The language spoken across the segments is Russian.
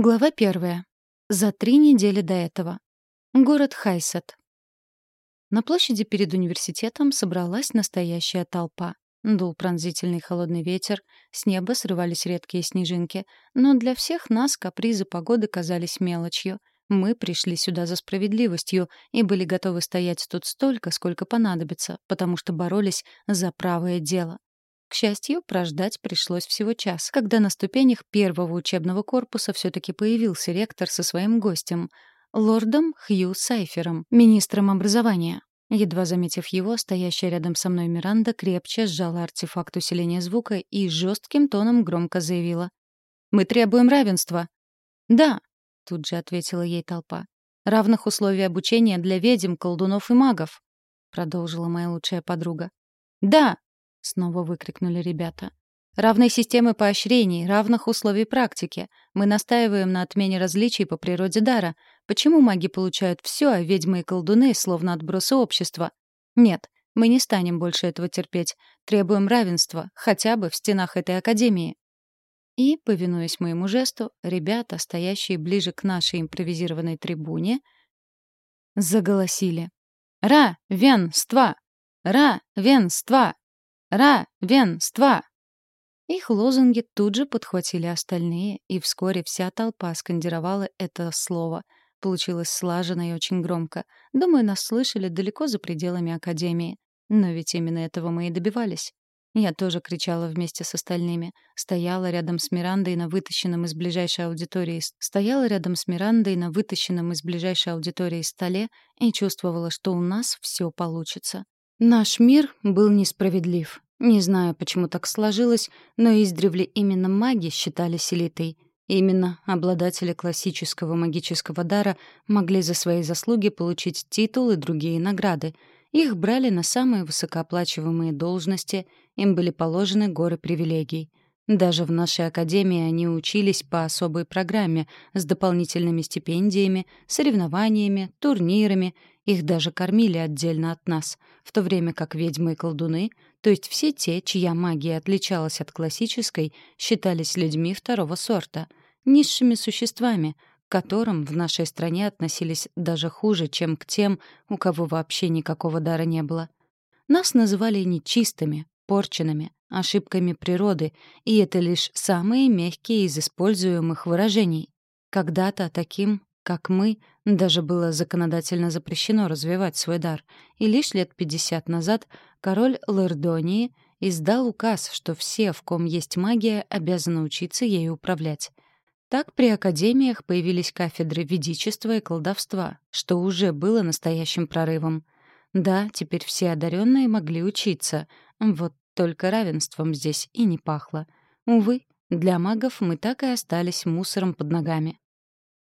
Глава первая. За три недели до этого. Город Хайсет. На площади перед университетом собралась настоящая толпа. Дул пронзительный холодный ветер, с неба срывались редкие снежинки, но для всех нас капризы погоды казались мелочью. Мы пришли сюда за справедливостью и были готовы стоять тут столько, сколько понадобится, потому что боролись за правое дело. К счастью, прождать пришлось всего час, когда на ступенях первого учебного корпуса все-таки появился ректор со своим гостем — лордом Хью Сайфером, министром образования. Едва заметив его, стоящая рядом со мной Миранда крепче сжала артефакт усиления звука и жестким тоном громко заявила. «Мы требуем равенства». «Да», — тут же ответила ей толпа. «Равных условий обучения для ведьм, колдунов и магов», — продолжила моя лучшая подруга. «Да», — снова выкрикнули ребята. «Равной системы поощрений, равных условий практики. Мы настаиваем на отмене различий по природе дара. Почему маги получают все, а ведьмы и колдуны словно отбросы общества? Нет, мы не станем больше этого терпеть. Требуем равенства, хотя бы в стенах этой академии». И, повинуясь моему жесту, ребята, стоящие ближе к нашей импровизированной трибуне, заголосили. «Ра-вен-ства! Ра-вен-ства! Равенство!» Их лозунги тут же подхватили остальные, и вскоре вся толпа скандировала это слово. Получилось слаженно и очень громко. Думаю, нас слышали далеко за пределами Академии. Но ведь именно этого мы и добивались. Я тоже кричала вместе с остальными. Стояла рядом с Мирандой на вытащенном из ближайшей аудитории стояла рядом с Мирандой на вытащенном из ближайшей аудитории столе и чувствовала, что у нас все получится. Наш мир был несправедлив. Не знаю, почему так сложилось, но издревле именно маги считались элитой. Именно обладатели классического магического дара могли за свои заслуги получить титул и другие награды. Их брали на самые высокооплачиваемые должности, им были положены горы привилегий. Даже в нашей академии они учились по особой программе с дополнительными стипендиями, соревнованиями, турнирами их даже кормили отдельно от нас, в то время как ведьмы и колдуны, то есть все те, чья магия отличалась от классической, считались людьми второго сорта, низшими существами, к которым в нашей стране относились даже хуже, чем к тем, у кого вообще никакого дара не было. Нас называли нечистыми, порченными, ошибками природы, и это лишь самые мягкие из используемых выражений. Когда-то таким как мы, даже было законодательно запрещено развивать свой дар, и лишь лет 50 назад король Лэрдонии издал указ, что все, в ком есть магия, обязаны учиться ею управлять. Так при академиях появились кафедры ведичества и колдовства, что уже было настоящим прорывом. Да, теперь все одаренные могли учиться, вот только равенством здесь и не пахло. Увы, для магов мы так и остались мусором под ногами.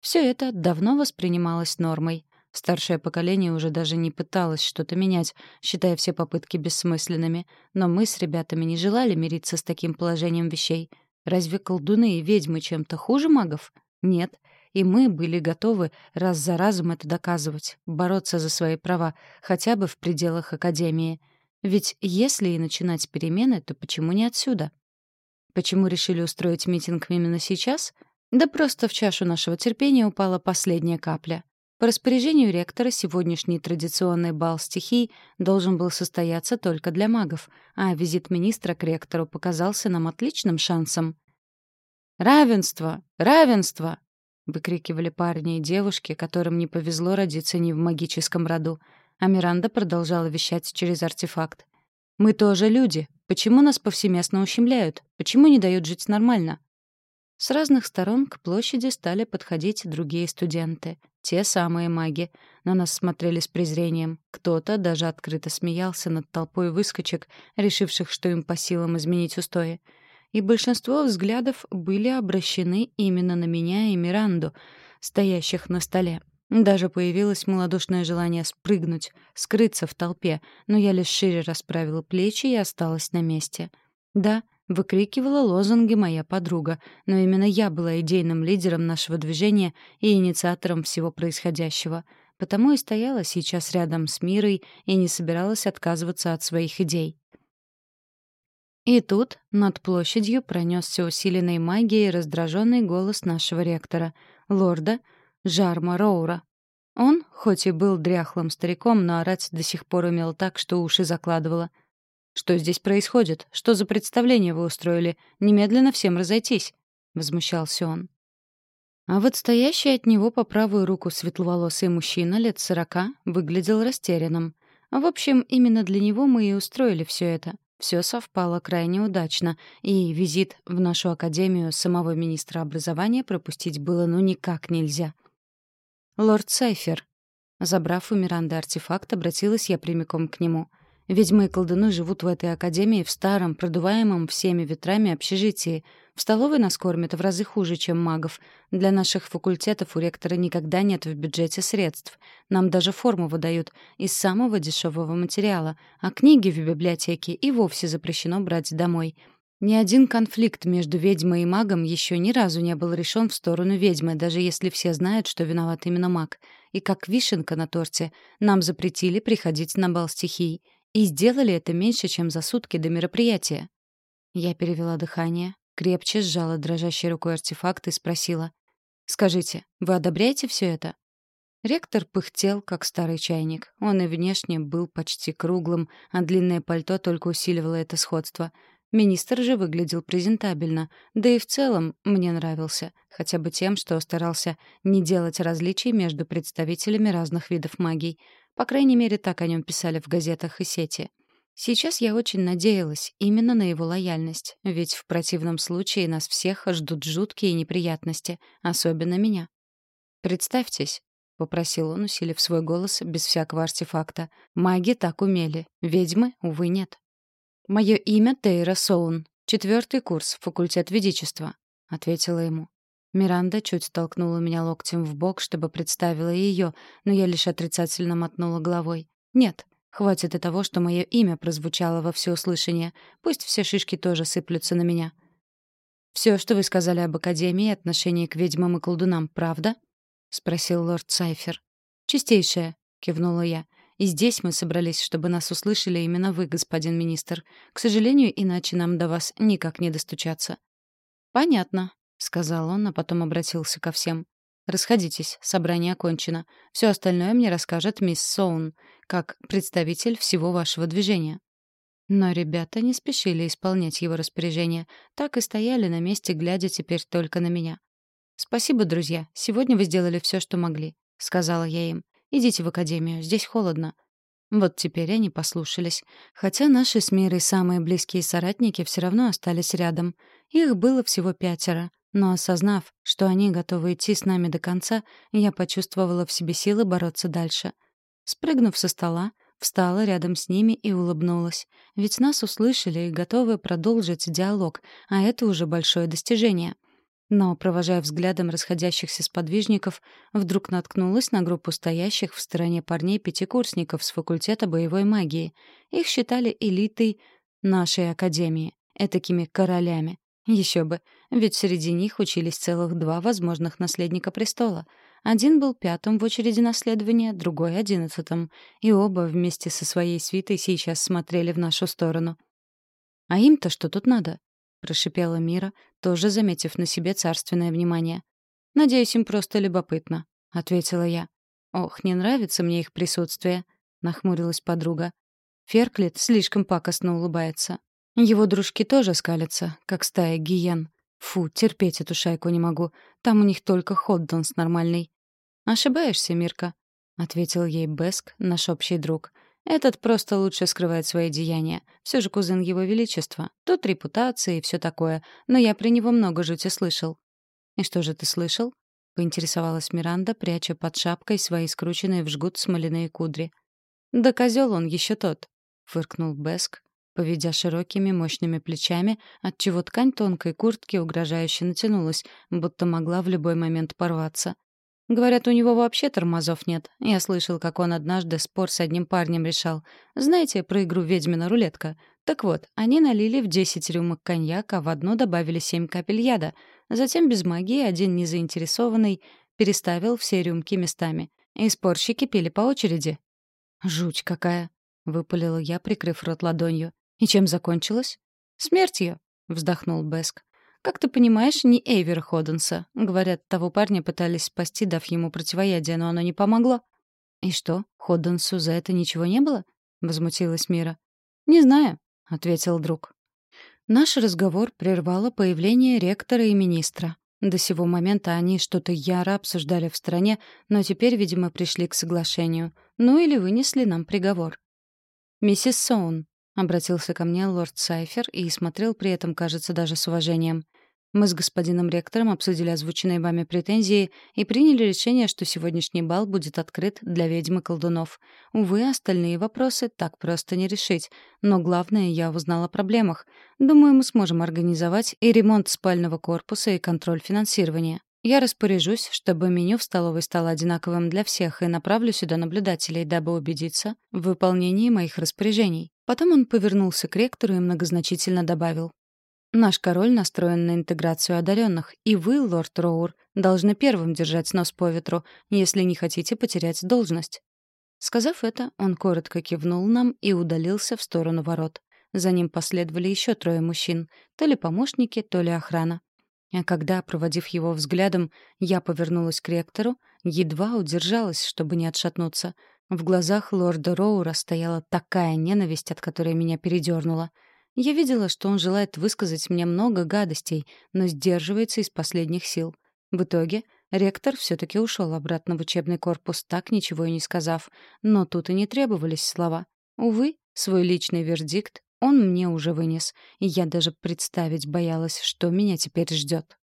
Все это давно воспринималось нормой. Старшее поколение уже даже не пыталось что-то менять, считая все попытки бессмысленными. Но мы с ребятами не желали мириться с таким положением вещей. Разве колдуны и ведьмы чем-то хуже магов? Нет. И мы были готовы раз за разом это доказывать, бороться за свои права, хотя бы в пределах Академии. Ведь если и начинать перемены, то почему не отсюда? Почему решили устроить митинг именно сейчас — да просто в чашу нашего терпения упала последняя капля. По распоряжению ректора сегодняшний традиционный бал стихий должен был состояться только для магов, а визит министра к ректору показался нам отличным шансом. «Равенство! Равенство!» — выкрикивали парни и девушки, которым не повезло родиться не в магическом роду. А Миранда продолжала вещать через артефакт. «Мы тоже люди. Почему нас повсеместно ущемляют? Почему не дают жить нормально? С разных сторон к площади стали подходить другие студенты, те самые маги. На нас смотрели с презрением. Кто-то даже открыто смеялся над толпой выскочек, решивших, что им по силам изменить устои. И большинство взглядов были обращены именно на меня и Миранду, стоящих на столе. Даже появилось малодушное желание спрыгнуть, скрыться в толпе, но я лишь шире расправила плечи и осталась на месте. Да, Выкрикивала лозунги моя подруга, но именно я была идейным лидером нашего движения и инициатором всего происходящего. Потому и стояла сейчас рядом с Мирой и не собиралась отказываться от своих идей. И тут над площадью пронесся усиленной магией раздраженный голос нашего ректора, лорда Жарма Роура. Он, хоть и был дряхлым стариком, но орать до сих пор умел так, что уши закладывало. «Что здесь происходит? Что за представление вы устроили? Немедленно всем разойтись!» — возмущался он. А вот стоящий от него по правую руку светловолосый мужчина лет сорока выглядел растерянным. В общем, именно для него мы и устроили все это. Все совпало крайне удачно, и визит в нашу академию самого министра образования пропустить было ну никак нельзя. «Лорд Сайфер». Забрав у Миранды артефакт, обратилась я прямиком к нему — Ведьмы и колдуны живут в этой академии в старом, продуваемом всеми ветрами общежитии. В столовой нас кормят в разы хуже, чем магов. Для наших факультетов у ректора никогда нет в бюджете средств. Нам даже форму выдают из самого дешевого материала, а книги в библиотеке и вовсе запрещено брать домой. Ни один конфликт между ведьмой и магом еще ни разу не был решен в сторону ведьмы, даже если все знают, что виноват именно маг. И как вишенка на торте, нам запретили приходить на бал стихий. И сделали это меньше, чем за сутки до мероприятия. Я перевела дыхание, крепче сжала дрожащей рукой артефакт и спросила. «Скажите, вы одобряете все это?» Ректор пыхтел, как старый чайник. Он и внешне был почти круглым, а длинное пальто только усиливало это сходство. Министр же выглядел презентабельно, да и в целом мне нравился, хотя бы тем, что старался не делать различий между представителями разных видов магий — по крайней мере, так о нем писали в газетах и сети. Сейчас я очень надеялась именно на его лояльность, ведь в противном случае нас всех ждут жуткие неприятности, особенно меня. «Представьтесь», — попросил он, усилив свой голос без всякого артефакта. «Маги так умели, ведьмы, увы, нет». «Мое имя Тейра Соун, четвертый курс, факультет ведичества», — ответила ему. Миранда чуть толкнула меня локтем в бок, чтобы представила ее, но я лишь отрицательно мотнула головой. «Нет, хватит и того, что мое имя прозвучало во всеуслышание. Пусть все шишки тоже сыплются на меня». «Все, что вы сказали об Академии и отношении к ведьмам и колдунам, правда?» — спросил лорд Сайфер. «Чистейшее», — кивнула я. «И здесь мы собрались, чтобы нас услышали именно вы, господин министр. К сожалению, иначе нам до вас никак не достучаться». «Понятно», — сказал он, а потом обратился ко всем. «Расходитесь, собрание окончено. Все остальное мне расскажет мисс Соун, как представитель всего вашего движения». Но ребята не спешили исполнять его распоряжение, так и стояли на месте, глядя теперь только на меня. «Спасибо, друзья. Сегодня вы сделали все, что могли», — сказала я им. «Идите в академию, здесь холодно». Вот теперь они послушались. Хотя наши с Мирой самые близкие соратники все равно остались рядом. Их было всего пятеро. Но осознав, что они готовы идти с нами до конца, я почувствовала в себе силы бороться дальше. Спрыгнув со стола, встала рядом с ними и улыбнулась. Ведь нас услышали и готовы продолжить диалог, а это уже большое достижение. Но, провожая взглядом расходящихся сподвижников, вдруг наткнулась на группу стоящих в стороне парней-пятикурсников с факультета боевой магии. Их считали элитой нашей академии, этакими королями. Еще бы, ведь среди них учились целых два возможных наследника престола. Один был пятым в очереди наследования, другой — одиннадцатым, и оба вместе со своей свитой сейчас смотрели в нашу сторону. «А им-то что тут надо?» — прошипела Мира, тоже заметив на себе царственное внимание. «Надеюсь, им просто любопытно», — ответила я. «Ох, не нравится мне их присутствие», — нахмурилась подруга. Ферклит слишком пакостно улыбается. Его дружки тоже скалятся, как стая гиен. Фу, терпеть эту шайку не могу. Там у них только Ходдонс нормальный. «Ошибаешься, Мирка», — ответил ей Беск, наш общий друг. «Этот просто лучше скрывает свои деяния. Все же кузен его величества. Тут репутация и все такое. Но я при него много жути слышал». «И что же ты слышал?» — поинтересовалась Миранда, пряча под шапкой свои скрученные в жгут смоляные кудри. «Да козел он еще тот», — фыркнул Беск, поведя широкими мощными плечами, отчего ткань тонкой куртки угрожающе натянулась, будто могла в любой момент порваться. Говорят, у него вообще тормозов нет. Я слышал, как он однажды спор с одним парнем решал. Знаете про игру «Ведьмина рулетка»? Так вот, они налили в 10 рюмок коньяк, а в одну добавили 7 капель яда. Затем без магии один незаинтересованный переставил все рюмки местами. И спорщики пили по очереди. «Жуть какая!» — выпалила я, прикрыв рот ладонью. «И чем закончилось?» — «Смертью», — вздохнул Беск. «Как ты понимаешь, не Эйвера Ходденса. Говорят, того парня пытались спасти, дав ему противоядие, но оно не помогло». «И что, Ходденсу за это ничего не было?» — возмутилась Мира. «Не знаю», — ответил друг. Наш разговор прервало появление ректора и министра. До сего момента они что-то яро обсуждали в стране, но теперь, видимо, пришли к соглашению. Ну или вынесли нам приговор. «Миссис Соун», — обратился ко мне лорд Сайфер и смотрел при этом, кажется, даже с уважением. Мы с господином ректором обсудили озвученные вами претензии и приняли решение, что сегодняшний бал будет открыт для ведьм и колдунов. Увы, остальные вопросы так просто не решить. Но главное, я узнала о проблемах. Думаю, мы сможем организовать и ремонт спального корпуса, и контроль финансирования. Я распоряжусь, чтобы меню в столовой стало одинаковым для всех и направлю сюда наблюдателей, дабы убедиться в выполнении моих распоряжений. Потом он повернулся к ректору и многозначительно добавил. Наш король настроен на интеграцию одаренных, и вы, лорд Роур, должны первым держать нос по ветру, если не хотите потерять должность». Сказав это, он коротко кивнул нам и удалился в сторону ворот. За ним последовали еще трое мужчин, то ли помощники, то ли охрана. А когда, проводив его взглядом, я повернулась к ректору, едва удержалась, чтобы не отшатнуться. В глазах лорда Роура стояла такая ненависть, от которой меня передернуло — я видела, что он желает высказать мне много гадостей, но сдерживается из последних сил. В итоге ректор все-таки ушел обратно в учебный корпус, так ничего и не сказав. Но тут и не требовались слова. Увы, свой личный вердикт он мне уже вынес, и я даже представить боялась, что меня теперь ждет.